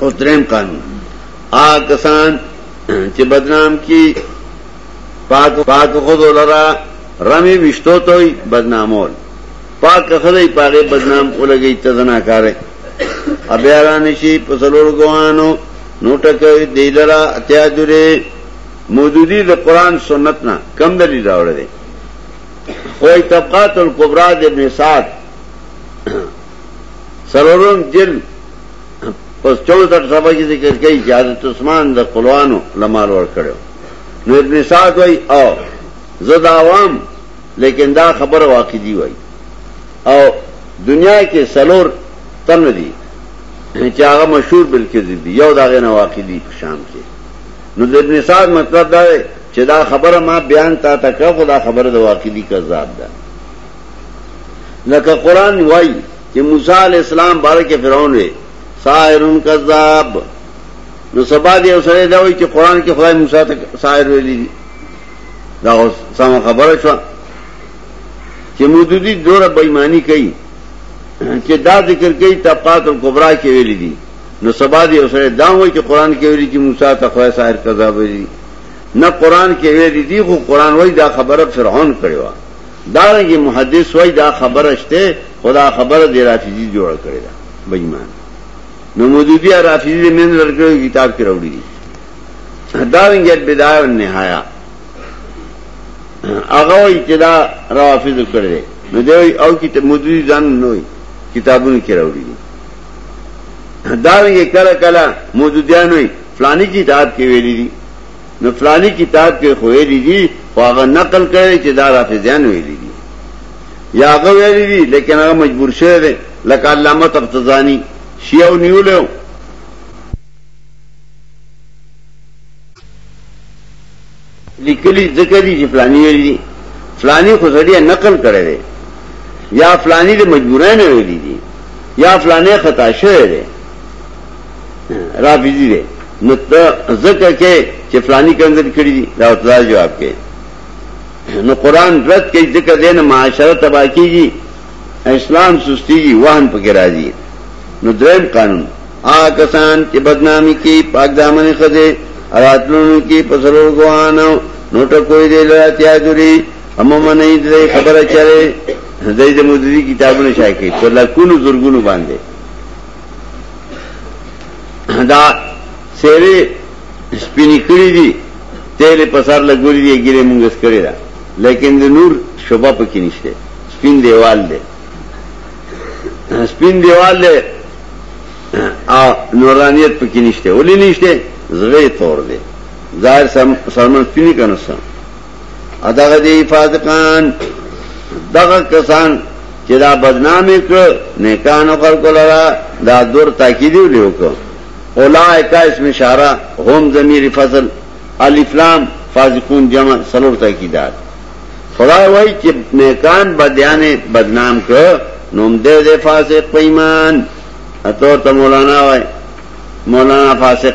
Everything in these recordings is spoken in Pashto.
اوس دریم قانون آ کسان چې بدنام کی پاک پاک خود لرا رمی وشتو توي بدنامول پاک خدای پاګه بدنام ولګي ته زنا کاره ابیا رانشي په سلور ګوانو نو ټکوي دیلرا اتیا جوړي مودودی د قران سنت نه کم دلی راوړل دي خو طبقات الکبرى د ابن سعد سرورم جل پس چوتر سبا کی ذکر کئی چی حضرت عثمان دا قلوانو لمال ورکڑو نو ابن سعد وی او زد عوام لیکن دا خبر واقع دی وی او دنیا کې سلور تن دی چې هغه مشهور بل کې دی یو دا غنه واقع دی په شام کې نو د ابن سعد مطلب دا دی چې دا خبره ما بیان تا تکړه خو دا خبره د واقع دی کذاب ده لکه قرآن وائی کہ موسیٰ علیہ السلام بارک فرعون وے ساحر کذاب نو سبا دے او سرے دا ہوئی کہ قرآن کے خدای موسیٰ تک ساحر وے لی دا سما خبر شوا کہ مدودی دور بیمانی کئی کہ دا ذکر کئی طبقات القبرا کے ویلی دی نو سبا دے او سرے دا ہوئی کہ قرآن کے ویلی کہ موسیٰ تک خدای ساحر کذاب ویلی نہ قرآن کے ویلی دی خو قرآن وی دا خبر فرعون کرے وا دارنګه محدث وای دا خبره شته خدا خبره دی رافضی جوړ کړی دا بېمان نو مودودی رافضی دې من لرګو کتاب کې راوړي دي دارنګه بدايه او نهايه هغه وای چې دا رافض کړی نو دی او کې مودودی ځان نوې کتابونه کې راوړي دي دارنګه کله کله مودودیانوي فلانی کتاب کې ویلي دي نو فلانی کتاب کې خو ویلي دي خو هغه نقل کړي چې دا رافضیان ویلي دي یا هغه ویلي دي لیکن هغه مجبور شوی دی لکه علامه تفتزانی شیعو نیولو لیکلی ذکر دي چې فلانی ویلي دي فلانی خو سړی نقل کړي دی یا فلانی د مجبورانه ویلي دي یا فلانه خطا شوی دی رافضی دی نو ته ذکر کې چې فلانی کنځل کړی دی دا ته جواب کې نو قران رد کوي ذکر دین معاشره تباہ کیږي اسلام سستیږي وهن پکې راځي نو دریم قانون آ کسان چې بدنامي کې پاک دامن خزه راتلونو کې پسرو ګوانو نو ټکوې دی لرا تیا دوری اما منې دې خبره چره دای د مدري کتابونو شای کې په لکونو زورګونو باندې دا سیرې سپینې کړې دي تیرې په سر لګولې دي ګیره مونږ سکړې ده لیکن د نور شوبه پکې نشته سپین دیوال دی سپین دیوال دی او نورانیت پکې نشته ولې نشته زغې تور دی ظاهر سم سرمن سپینې کنه سم اداغه دی فاسقان دغه کسان چې دا بدنام کړ نه کانو خلق لرا دا دور تاکید لیو کو اولائک اسم اشاره هم ضمیر فصل الف لام فاسقون جمع سلور تاکیدات خدای وای چې نیکان بدیانه بدنام کړ نوم دې دې فاسق پیمان اتو ته مولانا وای مولانا فاسق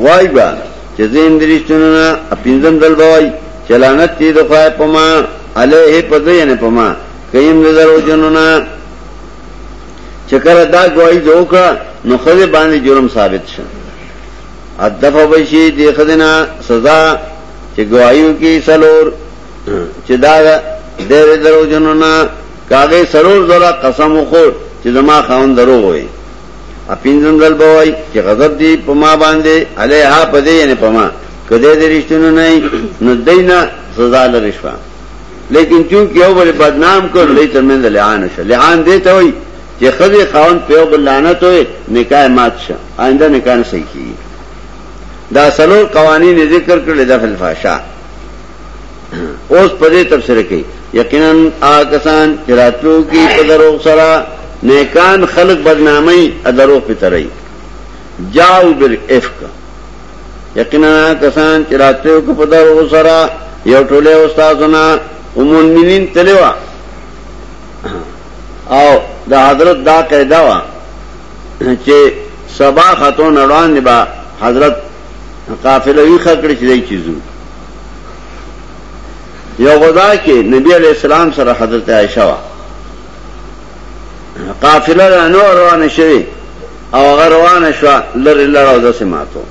غوای با چې زین درشتونه نه پینځم دل بوای چلانت دې د خدای په ما علیه په دې نه په ما کیم د درو جنونه چکر دا گواہی جو کا نو خزه باندې جرم ثابت شه ادف بشي دې خدنا سزا چې گواہیو کې سلور چې دا ډېر درو جنونه کاغه سرور زرا قسم وخور چې زما خاون درو وي اپینځم ځل به وای چې غضب دی په ما باندې علیها په دې یعنی په ما کده دې رښتونه نه نو دینه سزا لري شو لیکن چونکی یو بل بدنام کړ لې ترمن لعان شو لعان دې ته وای چې خزي خاون په یو بل لعنت وي نکاح مات شو آینده نکاح نه صحیح کی دا سلور قوانین ذکر کړل د فلفاشا اوس په دې تفسیر کې یقینا آکسان چې راتلو کې په درو سره نیکان خلق بدنامي ادرو په ترای جاو بل افک یقینا کسان چې راتلو کې په درو سره یو ټوله استادونه ومؤمنین تلوا او د حضرت دا قاعده وا چې سبا خاتون روان دی با حضرت قافلوی خکړی چې دی چیزو یو غزا کې نبی علیہ السلام سره حضرت عائشہ وا قافله را نو روانه شوه او هغه روانه شو لری لړاو د سماتو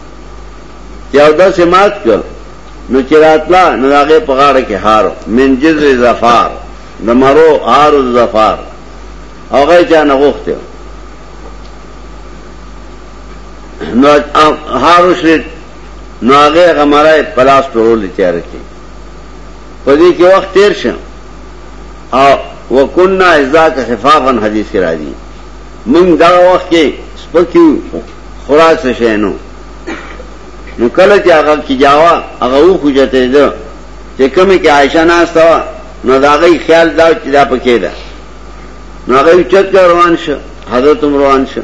یو د سمات کو نو چراتلا نو هغه په غاړه کې هارو من جذر زفار د مرو هار زفار هغه جان غوښته نو هارو شریت نو هغه هغه مړای په لاس پرولې تیار کړي په دې کې وخت تیر شه او وکنا ازا که خفافن حدیث کې راځي موږ دا وخت کې سپکیو خلاص شې نو نو کله چې هغه کې جاوا هغه و خوجته ده چې کومه کې عائشہ ناشتا نو دا غي خیال دا چې دا پکې ده نو هغه چت روان شه حضرت روان شه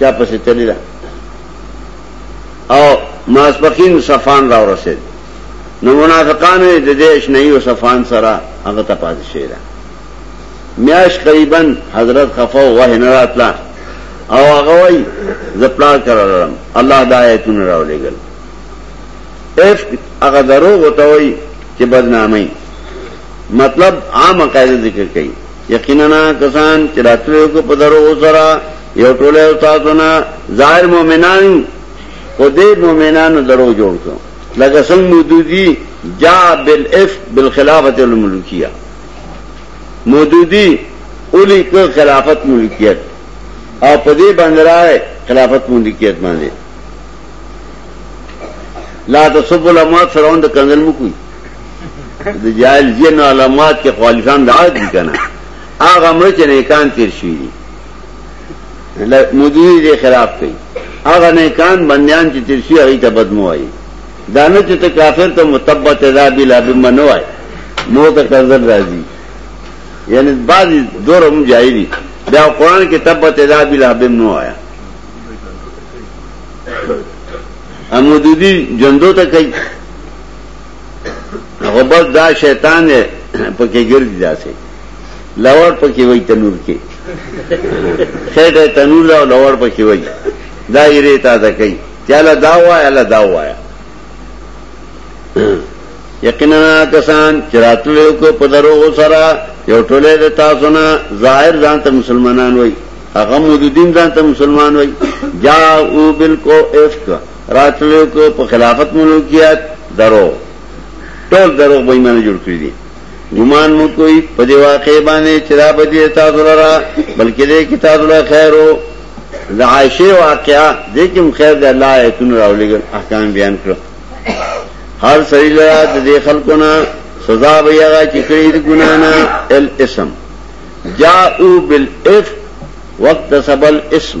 چا پسې تللی ده او ماسپخین صفان را ورسید نو منافقانو د دې اشنایی او صفان سره هغه ته پاتې شي دا میاش قریبا حضرت خفا وه نه راتلا او هغه وای زپلا کړلم الله د آیتونو راولېګل اف هغه دروغ وتوي چې بدنامي مطلب عام قاعده ذکر کړي یقیننا کسان چې راتلو کو په درو سره یو ټوله او تاسو نه ظاهر مؤمنان او دې مؤمنانو درو جوړ کړو لکه څنګه مودودی جا بالاف بالخلافه الملکیه مودودی اولی کو خلافت ملکیت او په دې باندې راي خلافت ملکیت باندې لا تصب الاموات فرعون د کنزل مو کوي د جاهل جن علامات کې خالصان د عاد دي کنه هغه مړ چې نه کان تیر شي دي مدیر دې خراب کړي هغه نه کان بندیان چې تیر شي هغه ته بدمو وایي دانه چې ته کافر ته متبت ادا بلا بمنو وایي مو ته کنزل راځي یعنی بعض دور هم جاهلی بیا قرآن کې تبت ادا بلا بمنو آیا امودودی جندو ته کوي هغه بس دا شیطان دی پکې ګرځي داسې لوړ پکې وای تنور کې خېټه تنور او لوړ پکې وای دا یې ریتا ده کوي چاله دا وای الا دا وای یقینا کسان چې راتلو کو په درو سره یو ټوله د تاسو نه ظاهر ځان ته مسلمانان وای هغه مودین ځان ته مسلمان وای جاءو بالکو افک راتلو کو په خلافت ملوکیت درو ټول درو به ایمان جوړ کړی دي ګمان مو کوي په دی واقع باندې چې را بدی تاسو لرا بلکې دې کې تاسو له خیرو د عائشه واقعا دې کې خیر د الله ایتون راولېګل احکام بیان کړو هر سړي لرا د دې خلکو نه سزا به هغه چې کړی د ګنا نه الاسم جاءو بالافک وقت سبل اسم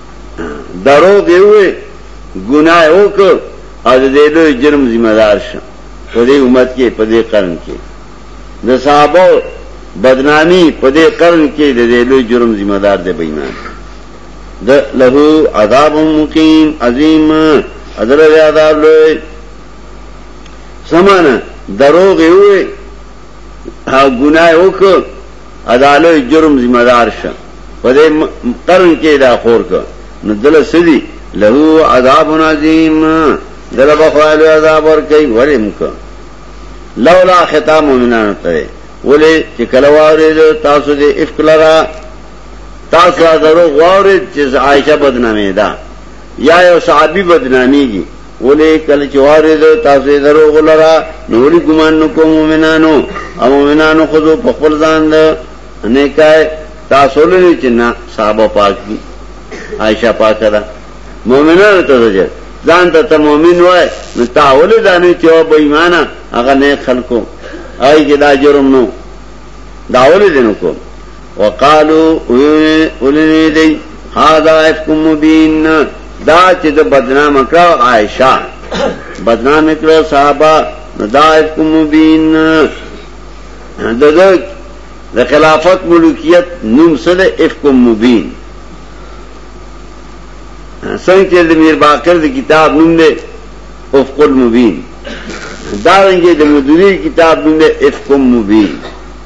دروغ یې ووې ګناه یې وکړ او د دې لوی جرم ذمہ دار شه په دې امت کې په دې قرن کې د صحابه بدنامي په دې قرن کې د دې لوی جرم ذمہ دار دی بېمان د له عذاب مقیم عظیم اجر زیاده لوی سمانه دروغ یې ووې ها ګناه یې وکړ ادا لوی جرم ذمه دار شه په دې قرن کې دا خور که نو دل سدي له عذاب عظیم دل بخوایل عذاب ور کوي ورم که لولا خطاب مومنان ته ولې چې کله واره تاسو دې افکلرا تاسو درو غوړې چې عائشه بدنامي ده یا یو صحابي بدناميږي ولی کله چې وارد تاسو درو غلرا نو ولی ګمان نو کوم مؤمنانو او مؤمنانو خو په خپل ځان ده نه کای تاسو لري چې نه صحابه پاک دي عائشہ پاک ده مؤمنانو ته ځي ځان ته ته مؤمن وای نو تاول دانه چې او بې ایمانه هغه نه خلکو آی کې دا جرم نو داول دینو کو وقالو اولنی دی هادا افکم مبین دا چې د بدنام کړو عائشہ بدنام کړو صحابه دا افکم مبین دغه د خلافت ملوکیت نوم سره افکم مبین څنګه چې د میر باقر د کتاب نوم دی افق المبین دا رنګه د مدوری کتاب نوم دی افکم مبین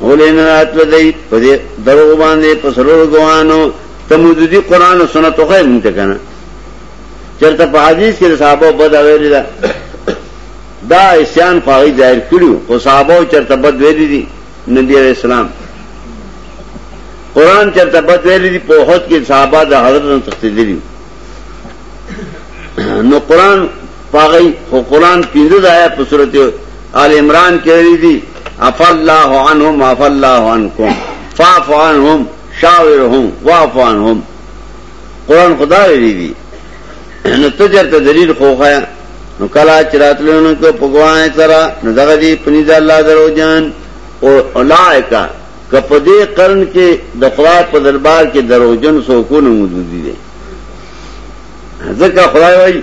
ولې نه راتله دی په دې دروغ باندې په سرور ګوانو ته مودودي قران او سنت خو یې مونږ ته کنه چرته په حدیث کې صحابه بد ویلي دا دا اسیان پاغي ظاهر کړو او صحابه چرته بد ویلي دي نبی عليه السلام قران چرته بد ویلي دي په هوت کې صحابه د حضرت تخصیدلی نو قران پاغی خو قرآن پنځه ځایه په سورت آل عمران کې راغلي دي عفا الله عنهم عفا الله عنکم فاعف عنهم شاورهم واعف عنهم قرآن خدا ویلي دي نو ته چېرته دلیل خو ښایه نو کله چې راتلو نو که په ګواه سره نو دغه دي پنځ الله درو جان او اولائکا که په دې قرن کې د خدای په دربار کې دروژن سوکونه موجود دي ځکه خدای وایي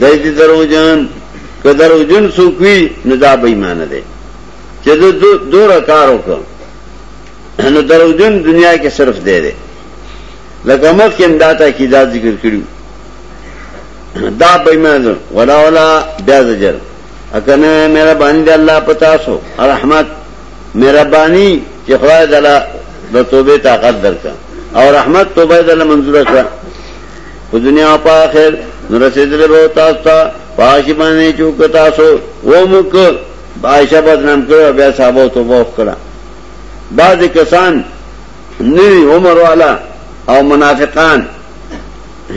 دای دې دروجن که دروجن څوک وي نو دا به ایمان ده چې دو دور کار وکړ نو دروجن دنیا کې صرف دی دی لکه مخکې انداتا کی دا ذکر کړو دا به ایمان ده ولا ولا بیا زجر اکنه مهرباني د الله پتا سو رحمت مهرباني چې خدای تعالی د توبې طاقت درکا او رحمت توبه د منظور کړه په دنیا او په آخرت نو رسیدلې به تاسو ته پاشي باندې چوک تاسو و مک عائشہ بدنام کړو بیا صحابه توبه وکړه بعض کسان نوی عمر والا او منافقان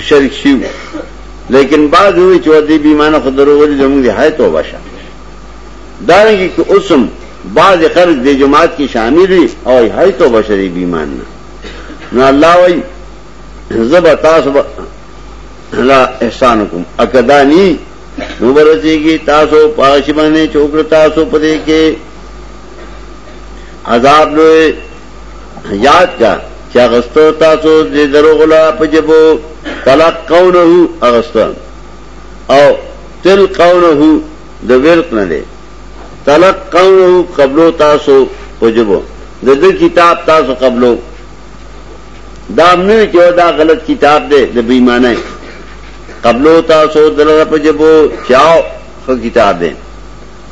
شرک شیو لیکن بعض ہوئی چودی بیمانہ خدرو ولی زمون دی حای توبہ شا دارنگی کہ اسم بعض خرج دی جماعت کی شامل ہوئی او حای توبہ شا دی بیمانہ نو اللہ وی زه به تاسو به لا احسان کوم اکدا ني نو ورځيږي تاسو پاش باندې چوکړه تاسو پدې کې عذاب لوی یاد کا چې اغستو تاسو دې دروغلا پجبو طلاق قونه اغستو او تل قونه د ورق نه دی طلاق قونه قبلو تاسو پجبو د دې کتاب تاسو قبلو دا امنو چې دا غلط کتاب دی د بېمانه قبلو تاسو دلته په جبو چاو خو کتاب دی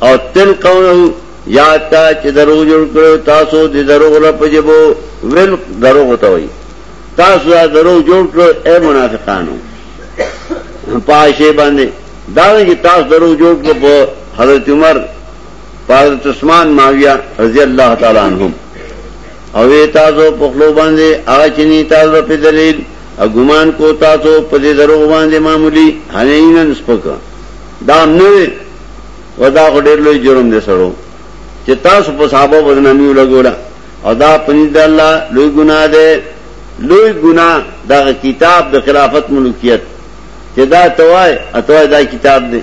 او تل قونه یاد تا چې درو جوړ کړو تاسو د درو غره په جبو ویل درو غته وي تاسو دا درو جوړ کړو اے منافقانو پاشه باندې دا چې تاسو درو جوړ کړو په حضرت عمر حضرت عثمان معاویہ رضی اللہ تعالی عنہم او وی تاسو په خلو باندې هغه چې نه تاسو په دلیل او ګمان کو تاسو په دې دروغ باندې معمولی هنینن سپک دا نه ودا ډېر لوی جرم دې سره چې تاسو په صحابه بدنامي ولګولا او دا پنځ د الله لوی ګناه ده لوی ګناه دا کتاب د خلافت ملکیت چې دا توای اتوای دا کتاب دی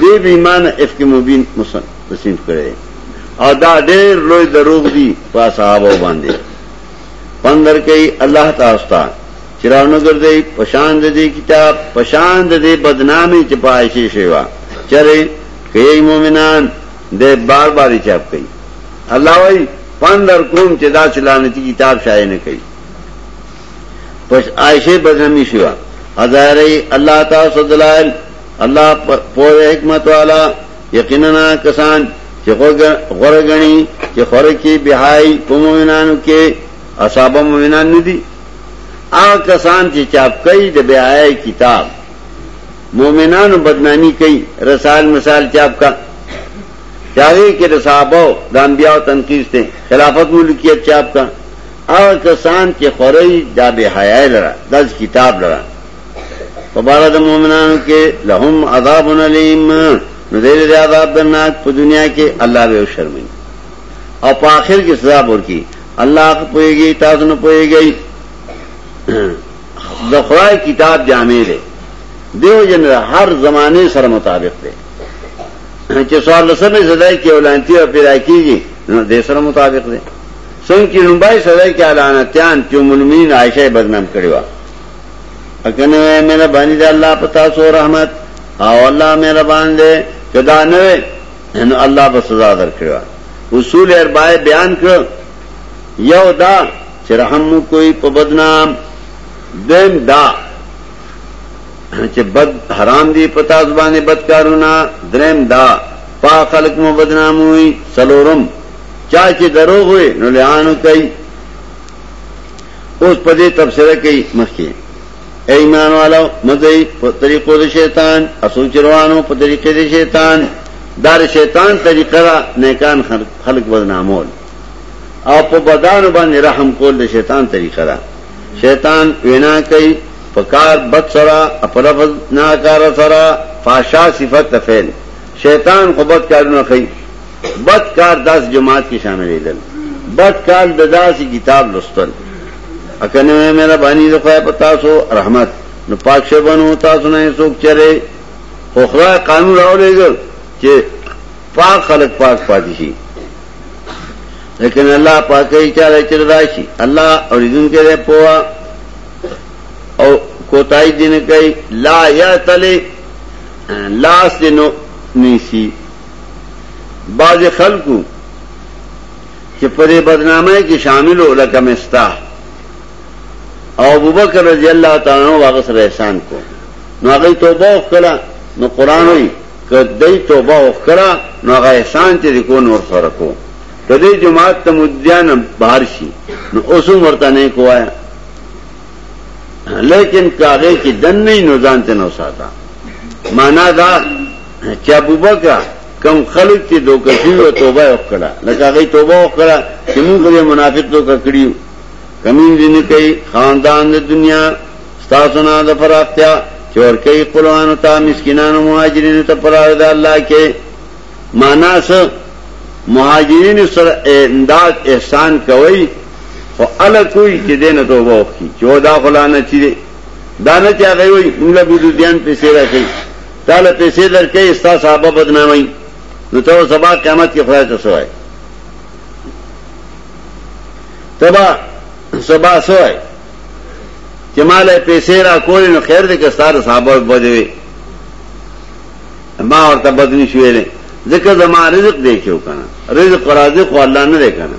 دی به ایمان افق مبین مسن تصنیف کړي او دا ډېر لوی دروغ دي په صحابه باندې پندر کوي الله تعالی ستاسو چراونه ګرځي پشان د دې کتاب پشان د دې بدنامي چې پایشي شوی چره کوي مؤمنان د بار بار چاپ کوي الله وايي پندر کوم چې دا چلانتی کتاب شایع نه کوي پس عائشه بدنامي شوی هزارې الله تعالی صدلال الله پوهه حکمت والا یقینا کسان چې غره غني چې خره کې بهای په مومنانو کې اصحاب مومنان نه دي هغه کسان چې چاپ کوي د بهای کتاب مومنانو بدنامي کوي رسال مثال چاپ کا چاہے کہ رسابو دانبیا و تنقید سے خلافت ملکیت چاپ کا اور کسان کے خورئی داب حیا لڑا دس کتاب لڑا په بار د مؤمنانو کې لهم عذاب الیم نو دې دې عذاب درناک په دنیا کې الله به شرمي او په آخر کې سزا ورکړي الله پويږي تاسو نه پويږي د خدای کتاب جامع دی دیو جن هر زمانه سره مطابق دی چې سوال لسمه زدای کې اولانتی او پیدا کیږي نو د سره مطابق دی څنګه چې لومبای سره کې اعلاناتيان چې مؤمنین عائشه بدنام کړی و اکنه مهرباني ده الله پتا سو رحمت او الله مهربان ده کدا نه نو الله به سزا درکړي اصول اربعه بیان کړ یو دا چې رحم مو کوئی په بدنام دیم دا چې بد حرام دی پتا زبانه بد کارونه دریم دا پا خلق مو بدنام وي سلورم چا چې دروغ وي نو لعانو کوي اوس په دې تفسیر کوي مخکې ایمان والو مزي په طریقو د شیطان اسو چروانو په طریقې د شیطان دار شیطان طریقه را نیکان خلق بدنامول او په بدن باندې رحم کول د شیطان طریقه را شیطان وینا کوي پکار بد سرا اپلفظ ناکار سرا فاشا صفت تفیل شیطان خبت کارونه کوي بد کار داس جماعت کې شاملېدل بد کار د داسې کتاب لوستل اکنه مې باندې د خدای په تاسو رحمت نو پاک شه بنو تاسو نه څوک چره خو خدای قانون راولېګل چې پاک خلق پاک پاتې شي لیکن الله پاکي چاله چر راشي الله اوریدون کې ده پوا او کوتای دین کوي لا یا تلی لاس دینو نیسی بعض خلکو چې په دې بدنامۍ کې شاملو لکه مستاح او ابوبکر رضی الله تعالی عنہ هغه سره احسان کو نو هغه توبه وکړه نو قران وی کدی توبه وکړه نو هغه احسان چې کو نور سره کو کدی جماعت ته مدیان بهر شي نو اوسم ورته نه کوایا لیکن کاغه کې دن نه نو ځان ته نو ساته معنا دا چې ابوبکر کم خلک چې دوکه شوی او توبه وکړه لکه هغه توبه وکړه چې موږ یې منافق دوکه کړیو کمین دین کوي خاندان د دنیا تاسو نه د فراختیا چې ور کوي قران او تا مسکینانو مهاجرینو ته پرار د الله کې معنا څه مهاجرین سره امداد احسان کوي خو ال کوئی چې دین توبه وکړي چې دا فلانه چیرې دانه چې هغه وي موږ به دې ځان پیسې راکړي تاله پیسې درکې ستا صحابه بدنامي نو ته سبا قیامت کې خدای ته سوای تبا سبا سوای چې مال پیسې را کول نو خیر دې کې ستاره صحابه بدوي ما ورته بدني شوې نه ځکه زما رزق دی چې وکنه رزق رازق خو الله نه دی کنه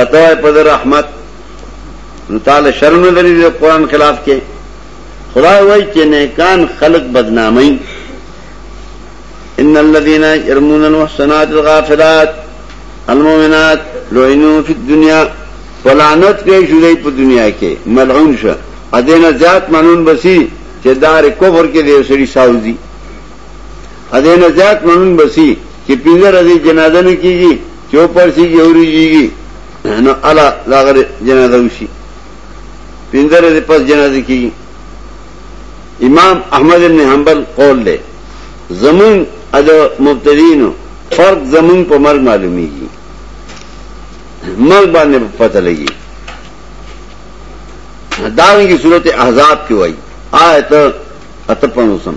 اتوائے پد رحمت نتال شرم لری دے قرآن خلاف کے خدا وائی کہ نیکان خلق بدنامی ان الذين يرمون المحصنات الغافلات المؤمنات لعنوا في الدنيا فلعنت کې شوی په دنیا کې ملعون شو ادینه زیات منون بسی چې دار کفر کې دی سړي ساوځي ادینه زیات منون بسی چې پینځه ورځې جنازه نه کیږي چې پرسیږي اوریږي نو الا داغه جنازه وشي پیندره دې پس جنازه کیږي امام احمد ابن حنبل قول دی زمون د مبتدینو فرق زمون په مرګ معلومیږي مرګ باندې پته لګي داوی کی صورت احزاب کی وای آیت اتپنوسم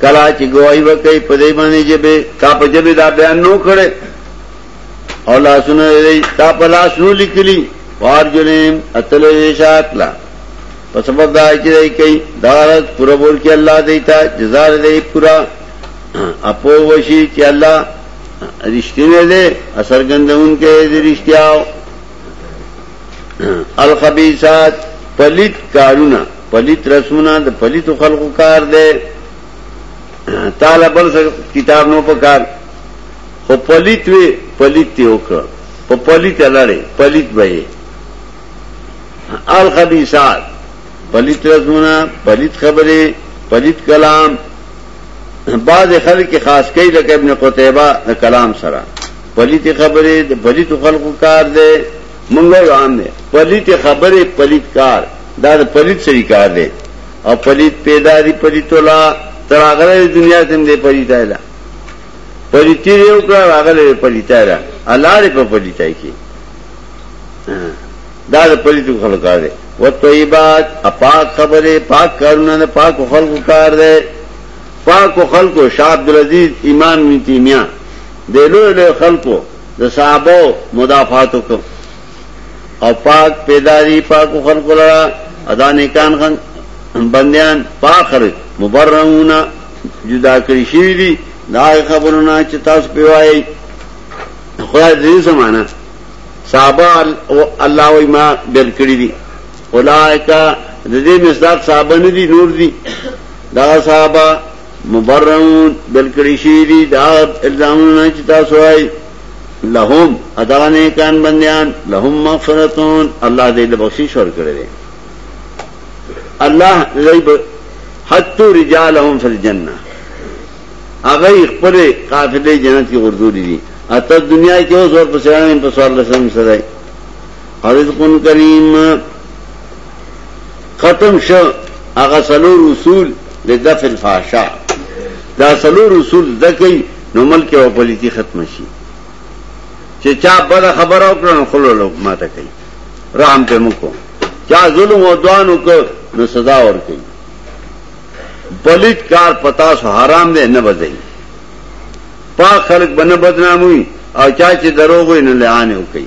کلا چې گواہی وکړي په دې باندې جبه تا په جبه دا بیان نو کړي او لاسونه دې تا په لاس نو لیکلي وار جنیم اتل شات لا په سبب دا چې دې کوي دارت پورا بول کې الله دې تا جزاء دې پورا اپو وشي چې الله رښتینه دې اثر ګندون کې دې رښتیاو الخبيثات پلیت کارونه پلیت رسمونه د پلیتو خلقو کار دی تعالی بل کتاب نو په کار خو پلیت وی پلیت ته وکړه په پلیت لړې پلیت به الخبيثات پلیت رسمونه پلیت خبره پلیت کلام بعض خلک خاص کوي لکه ابن قتيبه د کلام سره پلیت خبره د پلیت خلقو کار دی مونږ وایو عام دی پلیت خبرې پلیت کار دا د پلیت سری کار دی او پلیت پیدا دی پلیت ولا تر هغه دنیا تم دی پلیت ایلا پلیتی دی او کړه هغه له پلیت ایلا الاړې په پلیت ای کې دا د پلیت خلک کار دی و طیبات اپاک خبرې پاک کارونه نه پاک خلق کار دی پاک خلق شاه عبد العزيز امام ابن تیمیه د لوی لوی خلقو د صحابو مدافعات وکم او پاک پیداری پاک خلق لرا ادا نیکان خان بندیان پاخر مبرمون جدا کړی شوی دي دا خبرونه چې تاسو په وایي خدای دې سمانه صحابه الله وای ما بل کړی دي اولائک د دې مصداق صحابه نه دي نور دي دا صحابه مبرعون دلکړی شوی دی دا الزامونه چې تاسو وای لهم ادا نه کان بندیان لهم مغفرتون الله دې له بخشش ور کړی دی الله غیب حتو رجالهم فی الجنه هغه خپل قافله جنت کې ورزولې دي اته دنیا کې اوس ور پسرانه په سوال لسم سره او رزقون کریم ختم شو هغه سلور اصول د دفع الفحشاء دا سلور اصول دکې نو ملک او پلیتی ختم شي چې چا بد خبر او کړن خلو لوک ماته کوي رحم په مکو چا ظلم او دوان وکړ نو سزا ور کوي پلیت کار پتا سو حرام دی نه بدای پاک خلق بنه بدناموي او چا چې دروغ وي نو لعان وکړي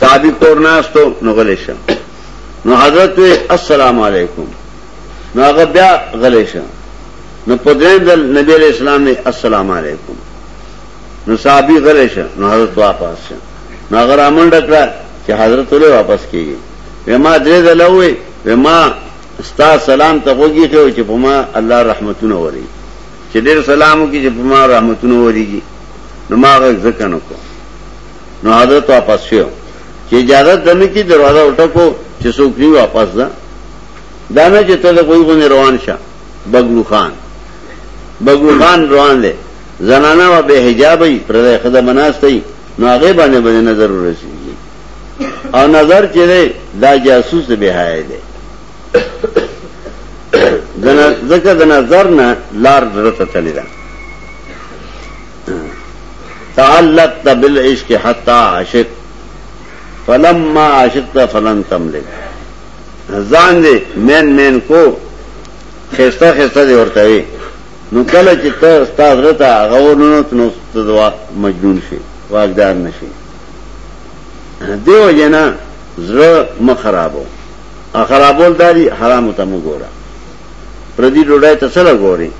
صحابی کور ناستو نو غلی شه نو حضرت وی السلام علیکم نو هغه بیا غلی شه نو په دریم ځل نبی علیہ السلام وی السلام علیکم نو صحابی غلی شه نو حضرت واپس شه نو هغه رامن ډکړه چې حضرت له واپس کیږي وما درې ځل وی وما ستا سلام ته وګی ته چې په ما الله رحمتونه وری چې ډېر سلام وکړي چې په ما رحمتونه وریږي نو ما غږ ځکه نو کوم نو حضرت واپس شو چې اجازه دنه کی دروازه وټکو چې څوک نی واپس ده دا نه چې ته د کوی غونې روان شه بګلو خان بګلو خان روان دی زنانه و به حجاب ای پر دې خدای مناسته ای نو هغه باندې باندې نظر ورسیږي او نظر چې دا جاسوس به حیا دی دنا ځکه د نظر نه لار درته تللی ده تعلق تبل عشق حتا عاشق فلم ما عاشق تا فلن تملک ځان دې مین مین کو خسته خسته دې ورته وي نو کله چې ته استاد رتا غوونو نو ته دوا مجنون شي واګدار نشي دیو جنا زړه مخرابو خرابول داری حرام ته مو ګوره پردي ډوډۍ ته سره ګوري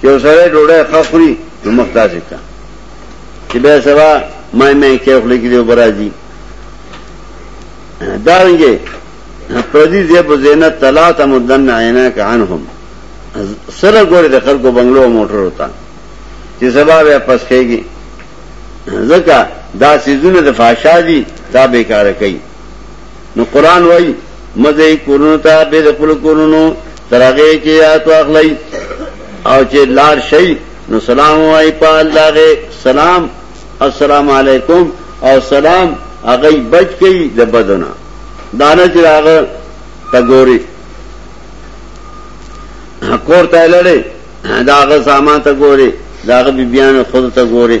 چې وسره ډوډۍ ښه خوري نو مخ داسې کا چې به سبا مې مې کې خپل کې دی برازي دارنګه پردي دې په زینت طلاق مدن عینا کانهم سره ګوره د خلکو بنگلو موټر وتا چې سبا به پس کېږي ځکه دا سيزونه د فحشا دي دا بیکاره کوي نو قران وای مزه کورونو ته به د خپل کورونو ترغه چې یا تو اخلي او چې لار شي نو سلام وای په الله سلام السلام علیکم او سلام هغه بچ کی د بدنه دانه چې هغه تګوري کور ته لړې داغه سامان ته ګوري داغه بیبيانو خود ته ګوري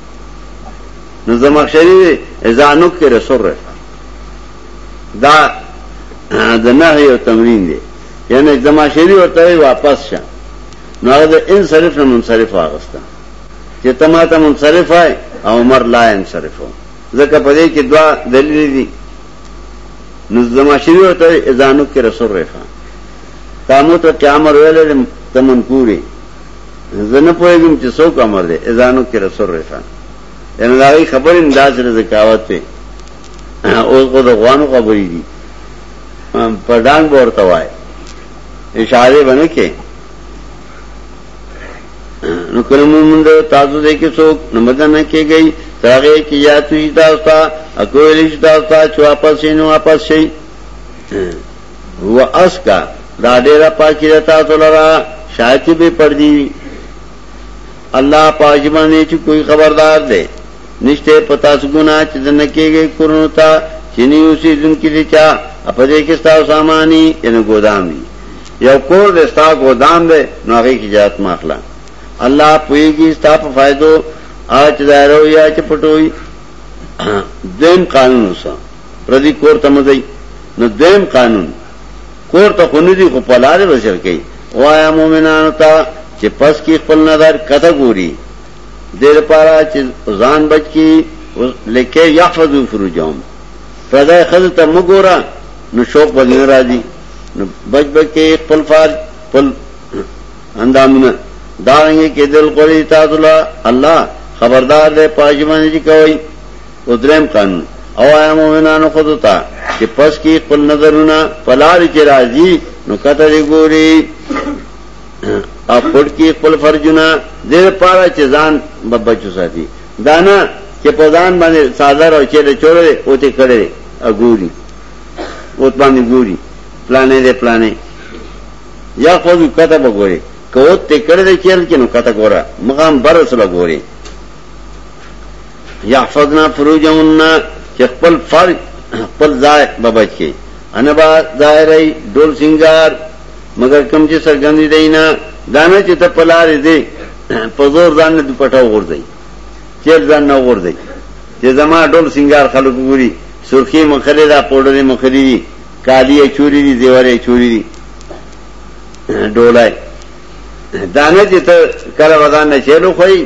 نو زمخشری وی اذا نکر سرف دا د نهي او تمرین دی یعنی زمخشری ورته واپس شه نو هغه د انصرف نه منصرف واغسته چې تماته منصرف وای او عمر لا انصرف وو ځکه په دې کې دوا دلیل دي نو زمخشری ورته اذا نکر سرف تامو ته قیامت ویل تمن پوری زه نه پوهېږم چې څوک امر دی اذانو کې رسول رسان یعنی دا غي خبرې انداز له ذکاوت ته اوس کو د غوانو خبرې دي په ډانګ ورته وای اشاره باندې کې نو کله موږ تاسو دې کې څوک نمدن نه کېږي ترغه کې یا توي تاسو اکوې لښتا تاسو واپس نو واپس شي و اسکا دا ډیره پاکی ده تاسو لرا شاید چې بے پردی وي الله پاکی باندې چې کوئی خبردار دی نشته پتا سګونا چې دنه کېږي کورونو ته چې نیو سي دن کې دي چا په دې کې تاسو سامانی ان ګودام دي یو کور د ستا ګودام دی نو هغه کې جات ماخلا الله پويږي ستا په فائدو اچ دایرو یا چې پټوي دیم قانون وسه پردی کور ته مزي نو دویم قانون کور ته خو نه دی خو په لارې بشر کوي وایا مؤمنانو ته چې پس کې خپل نظر کته ګوري دې لپاره چې ځان بچ کی لکه یحفظو فروجهم پردای خزه ته مګورا نو شوق باندې راځي نو بچ بچ کې خپل فار خپل اندامونه داږي کې دل کوي تاسو الله خبردار دې پاجمنه چې کوي او دریم قانون او آیا مومنانو خود ته چې پس کې خپل نظرونه پلار چې راځي نو کته دی ګوري او پټ کې خپل فرجونه دیر پاره چې ځان بچو ساتي دانا چې په ځان باندې ساده او چې له چورې او ته کړې او ګوري او باندې ګوري پلانې دې پلانې یا خو کته بګوري کوت ته کړې چې نو کته ګوره مقام برسله ګوري یحفظنا فروجهن چې خپل فرج خپل ځای به بچ کړي ان با ظاهري ډول سنگار مگر کم چې سرګندې دی نه دانه چې ته پلارې دی په زور ځان نه پټاو ورځي چې ځان نه ورځي چې زما ډول سنگار خلک ګوري سرخی مخلې دا پوډرې مخلې دي کالی چوری دي دیوالې چوری دي ډولای دانه چې ته کله ودان نه چلو خوې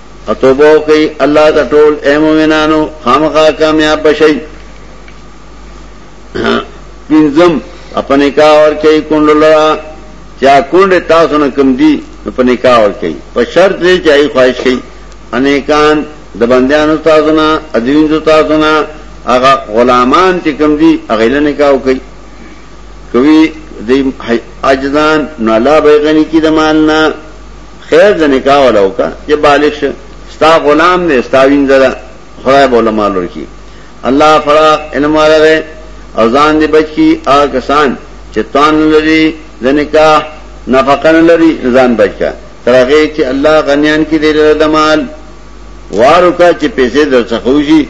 او توبه وکړئ الله ته ټول اے مومنانو خامخا کامیاب بشئ پنځم په نکاح ور کوي کونډه لرا چا کونډه تاسو نه کم دي په نکاح ور کوي په شرط دې چې ای خواهش کوي انیکان د بندیانو تاسو نه ادین تاسو نه هغه غلامان چې کم دي هغه له نکاح کوي کوي د اجدان نو الله به غني کی د مال نه خیر د نکاح ولا وکا چې بالغ شه ستا غلام نه ستا وینځه ده خدای بوله مال ورکی الله فراغ علم والا ده او ځان دې بچ کی آ کسان چې تان لري د نکاح نفقه نه لري ځان بچ کا تر هغه چې الله غنیان کې دې لره د مال وارو کا چې پیسې درڅخه وشي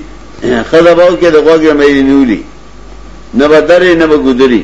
خدای باو کې د غوګه مې نیولي نه بدرې نه بګودري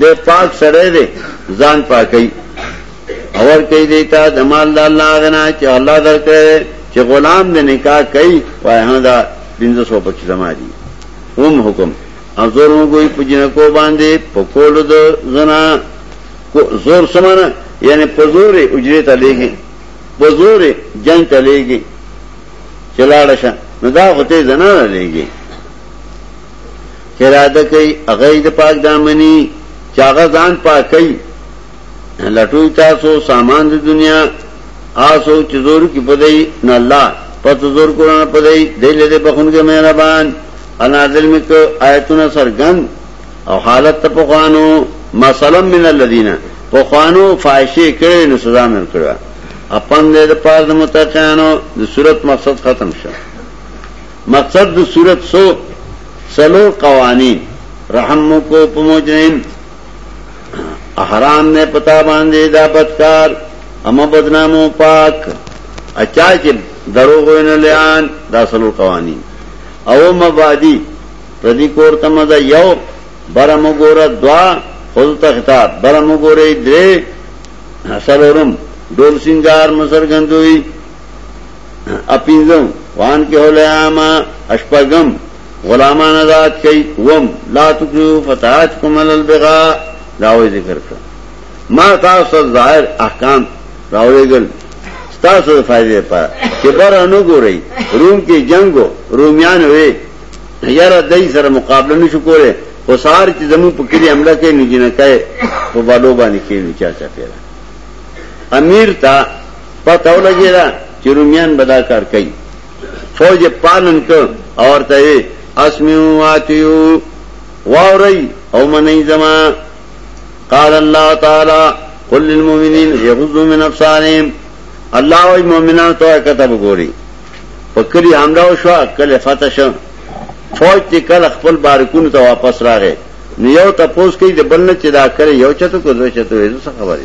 دی پاک سړی دی ځان پاکي اور کوي دیتا د مال د الله غنا چې الله درکړي چې غلام د نکاح کوي وای هم دا 1500 پکې زما دي هم حکم او زور مو کوئی په جنکو باندې په کول د زنا زور سمانه یعنی په زور اجري ته لګي په زور جنگ ته لګي چلاړه شه نو دا غته زنا لګي اراده کوي هغه یې د پاک دامني چې هغه ځان پاکي لټوي تاسو سامان د دنیا آسو چې زور کې پدای نه الله پته زور قرآن پدای دی له بخونګه مهربان انازل مکو آیتونه سرګن او حالت ته پخوانو مثلا من الذين پخوانو فاحشه کړي نو سزا مې کړو اپن دې د پاره د متقینو د صورت مقصد ختم شو مقصد د صورت سو سلور قوانین رحم کو په مجرم احرام نه پتا باندې دا بدکار اما بدنامو پاک اچا چې دروغ نه لیان دا سلور قوانین او مبادی پردی کور تم دا یو برم ګور دوا خود ته خطاب برم ګورې درې سلورم ډول سنگار مسر غندوي اپینزم وان کې هولیاما اشپغم غلامان آزاد کړي وم لا تکرو فتات کومل البغا دا وې ذکر کړ ما تاسو ظاهر احکام راوړېګل تاسو د فائدې لپاره چې بر نه ګورئ روم کې جنگو رومیان وې یاره دای سره مقابله نشو کولای خو سار چې زمو په کلی حمله کوي نو جنکای په بالو باندې کې نو چا چا پیرا امیر تا پته ولګېده چې رومیان به دا کار کوي فوج یې پالن کړ او ورته یې اسمیو واتیو واورئ او منئ زما قال الله تعالی قل للمؤمنین یغضوا من ابصارهم الله او مؤمنانو ته کتاب ګوري په کلی حمله وشو کله فتح شو فوج ته کله خپل بارکونو ته واپس راغی نو یو تاسو کې د بل نه چې دا کړی یو چته کو دوه چته وې څه خبره